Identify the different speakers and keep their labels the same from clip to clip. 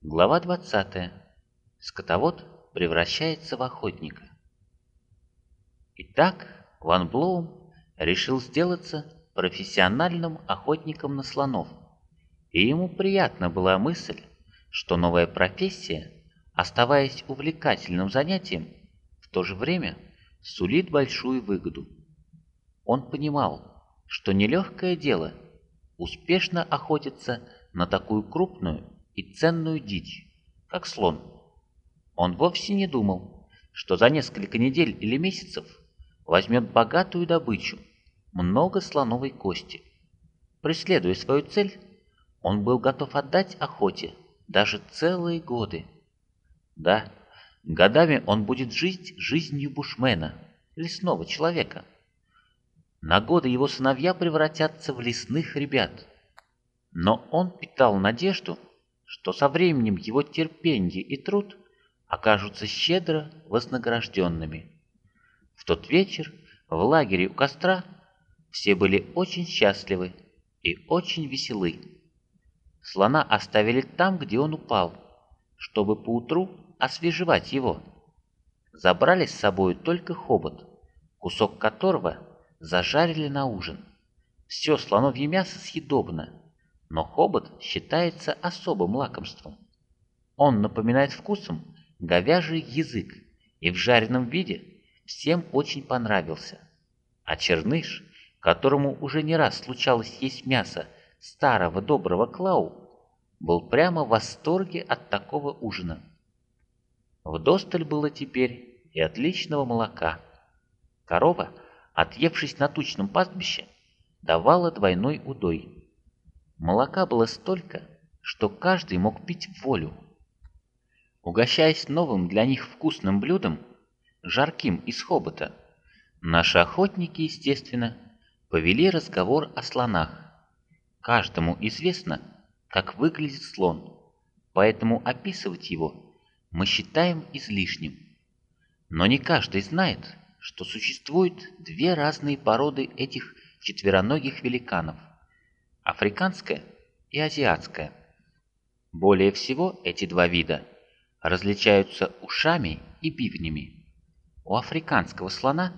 Speaker 1: Глава 20. Скотовод превращается в охотника. Итак, Ван Блоум решил сделаться профессиональным охотником на слонов, и ему приятна была мысль, что новая профессия, оставаясь увлекательным занятием, в то же время сулит большую выгоду. Он понимал, что нелегкое дело успешно охотиться на такую крупную и ценную дичь, как слон. Он вовсе не думал, что за несколько недель или месяцев возьмет богатую добычу, много слоновой кости. Преследуя свою цель, он был готов отдать охоте даже целые годы. Да, годами он будет жить жизнью бушмена, лесного человека. На годы его сыновья превратятся в лесных ребят. Но он питал надежду, что со временем его терпение и труд окажутся щедро вознагражденными. В тот вечер в лагере у костра все были очень счастливы и очень веселы. Слона оставили там, где он упал, чтобы поутру освежевать его. Забрали с собой только хобот, кусок которого зажарили на ужин. Все слоновье мясо съедобно, но хобот считается особым лакомством. Он напоминает вкусом говяжий язык и в жареном виде всем очень понравился. А черныш, которому уже не раз случалось есть мясо старого доброго Клау, был прямо в восторге от такого ужина. В досталь было теперь и отличного молока. Корова, отъевшись на тучном пастбище, давала двойной удой. Молока было столько, что каждый мог пить волю. Угощаясь новым для них вкусным блюдом, жарким из хобота, наши охотники, естественно, повели разговор о слонах. Каждому известно, как выглядит слон, поэтому описывать его мы считаем излишним. Но не каждый знает, что существует две разные породы этих четвероногих великанов африканская и азиатская. Более всего эти два вида различаются ушами и бивнями. У африканского слона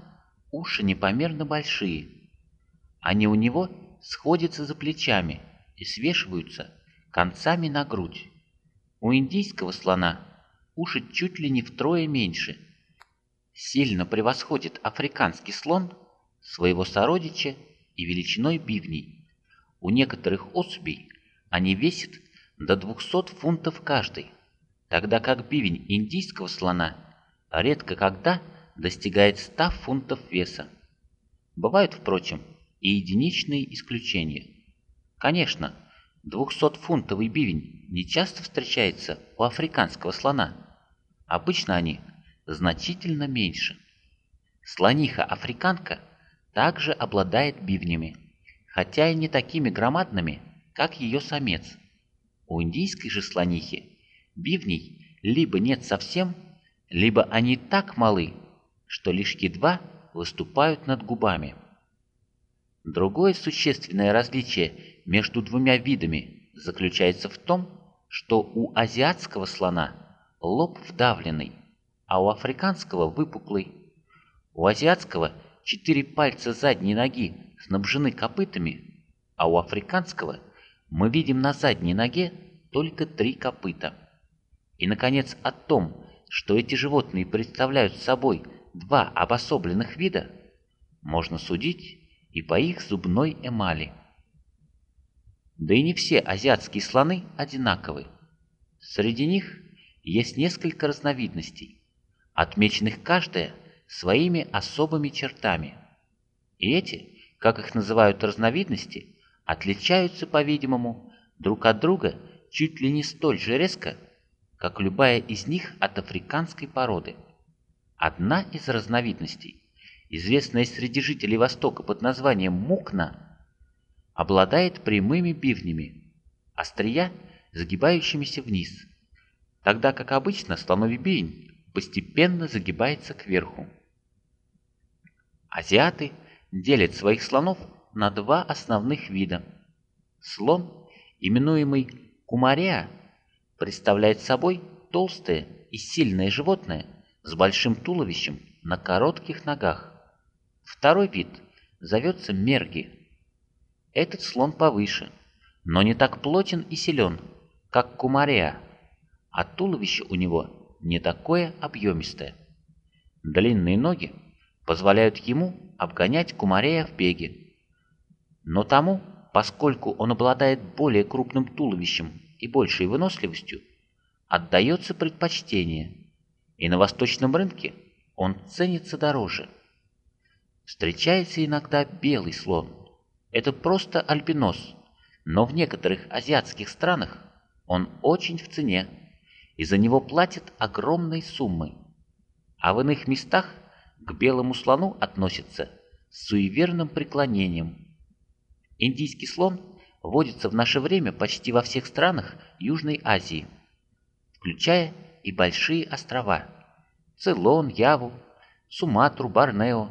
Speaker 1: уши непомерно большие. Они у него сходятся за плечами и свешиваются концами на грудь. У индийского слона уши чуть ли не втрое меньше. Сильно превосходит африканский слон своего сородича и величиной бивней. У некоторых особей они весят до 200 фунтов каждый, тогда как бивень индийского слона редко когда достигает 100 фунтов веса. Бывают, впрочем, и единичные исключения. Конечно, 200-фунтовый бивень не часто встречается у африканского слона. Обычно они значительно меньше. Слониха-африканка также обладает бивнями, хотя и не такими громадными, как ее самец. У индийской же слонихи бивней либо нет совсем, либо они так малы, что лишь едва выступают над губами. Другое существенное различие между двумя видами заключается в том, что у азиатского слона лоб вдавленный, а у африканского выпуклый. У азиатского четыре пальца задней ноги снабжены копытами, а у африканского мы видим на задней ноге только три копыта. И, наконец, о том, что эти животные представляют собой два обособленных вида, можно судить и по их зубной эмали. Да и не все азиатские слоны одинаковы. Среди них есть несколько разновидностей, отмеченных каждая своими особыми чертами. И эти как их называют разновидности, отличаются, по-видимому, друг от друга чуть ли не столь же резко, как любая из них от африканской породы. Одна из разновидностей, известная среди жителей Востока под названием мукна, обладает прямыми бивнями, острия загибающимися вниз, тогда как обычно слоновий бивень постепенно загибается кверху. Азиаты – делит своих слонов на два основных вида. Слон, именуемый кумаря, представляет собой толстое и сильное животное с большим туловищем на коротких ногах. Второй вид зовется мерги. Этот слон повыше, но не так плотен и силен, как кумареа, а туловище у него не такое объемистое. Длинные ноги позволяют ему обгонять кумарея в беге. Но тому, поскольку он обладает более крупным туловищем и большей выносливостью, отдается предпочтение, и на восточном рынке он ценится дороже. Встречается иногда белый слон. Это просто альбинос, но в некоторых азиатских странах он очень в цене, и за него платят огромные суммы. А в иных местах к белому слону относятся с суеверным преклонением. Индийский слон водится в наше время почти во всех странах Южной Азии, включая и большие острова – Цейлон, Яву, Суматру, Борнео.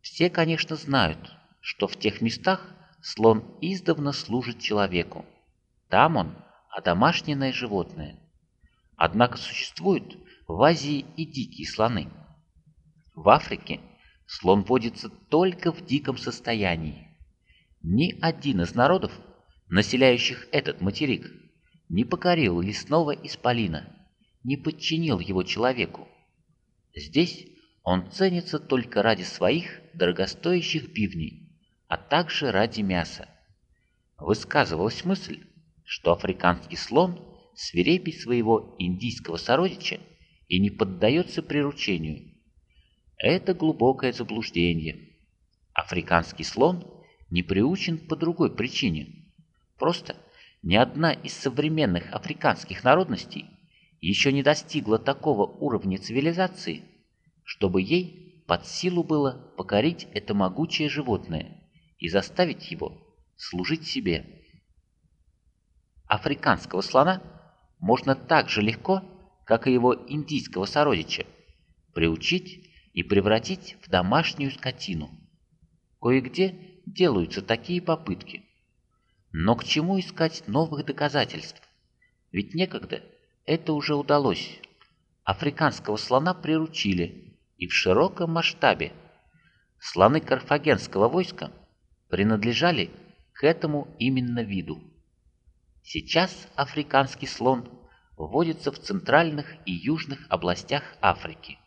Speaker 1: Все, конечно, знают, что в тех местах слон издавна служит человеку. Там он – одомашненное животное. Однако существуют в Азии и дикие слоны. В Африке слон водится только в диком состоянии. Ни один из народов, населяющих этот материк, не покорил лесного исполина, не подчинил его человеку. Здесь он ценится только ради своих дорогостоящих бивней, а также ради мяса. Высказывалась мысль, что африканский слон свирепей своего индийского сородича и не поддается приручению. Это глубокое заблуждение. Африканский слон – не приучен по другой причине. Просто ни одна из современных африканских народностей еще не достигла такого уровня цивилизации, чтобы ей под силу было покорить это могучее животное и заставить его служить себе. Африканского слона можно так же легко, как и его индийского сородича, приучить и превратить в домашнюю скотину. Кое-где делаются такие попытки. Но к чему искать новых доказательств? Ведь некогда это уже удалось. Африканского слона приручили, и в широком масштабе. Слоны карфагенского войска принадлежали к этому именно виду. Сейчас африканский слон вводится в центральных и южных областях Африки.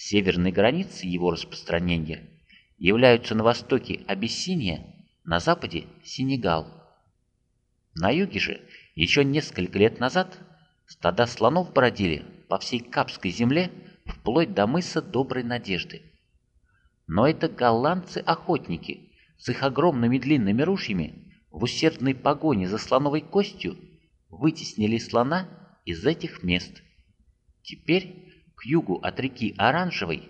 Speaker 1: Северной границей его распространения являются на востоке Абиссиния, на западе Сенегал. На юге же еще несколько лет назад стада слонов бродили по всей Капской земле вплоть до мыса Доброй Надежды. Но это голландцы-охотники с их огромными длинными ружьями в усердной погоне за слоновой костью вытеснили слона из этих мест. Теперь к югу от реки Оранжевой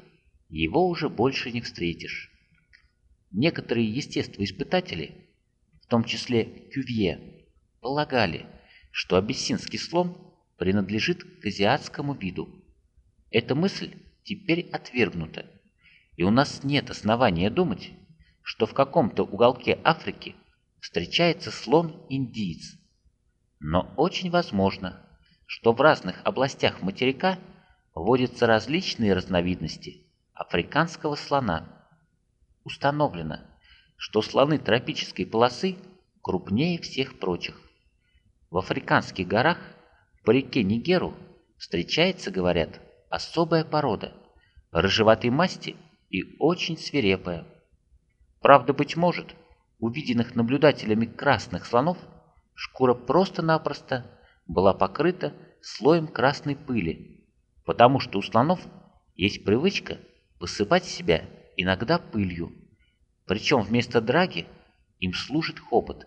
Speaker 1: его уже больше не встретишь. Некоторые естествоиспытатели, в том числе Кювье, полагали, что абиссинский слон принадлежит к азиатскому виду. Эта мысль теперь отвергнута, и у нас нет основания думать, что в каком-то уголке Африки встречается слон-индиец. Но очень возможно, что в разных областях материка водятся различные разновидности африканского слона – установлено, что слоны тропической полосы крупнее всех прочих. В африканских горах по реке Нигеру встречается, говорят, особая порода, рыжеватой масти и очень свирепая. Правда, быть может, у виденных наблюдателями красных слонов шкура просто-напросто была покрыта слоем красной пыли, потому что у слонов есть привычка посыпать себя иногда пылью. Причем вместо драги им служит хобот.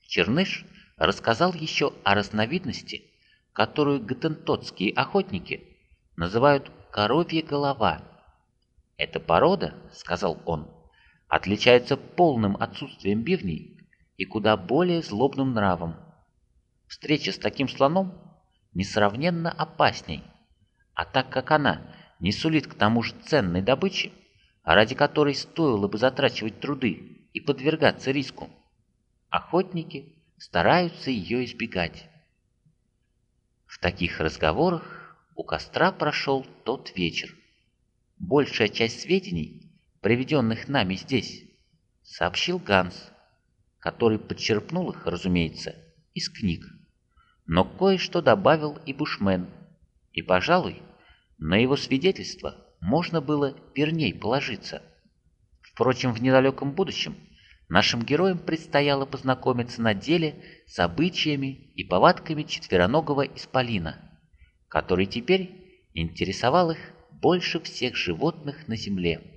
Speaker 1: Черныш рассказал еще о разновидности, которую гатентотские охотники называют коровья голова. «Эта порода, — сказал он, — отличается полным отсутствием бивней и куда более злобным нравом. Встреча с таким слоном несравненно опасней, а так как она не сулит к тому же ценной добычи, ради которой стоило бы затрачивать труды и подвергаться риску. Охотники стараются ее избегать. В таких разговорах у костра прошел тот вечер. Большая часть сведений, приведенных нами здесь, сообщил Ганс, который подчерпнул их, разумеется, из книг. Но кое-что добавил и Бушмен, и, пожалуй, на его свидетельство можно было верней положиться. Впрочем, в недалеком будущем нашим героям предстояло познакомиться на деле с обычаями и повадками четвероногого исполина, который теперь интересовал их больше всех животных на земле.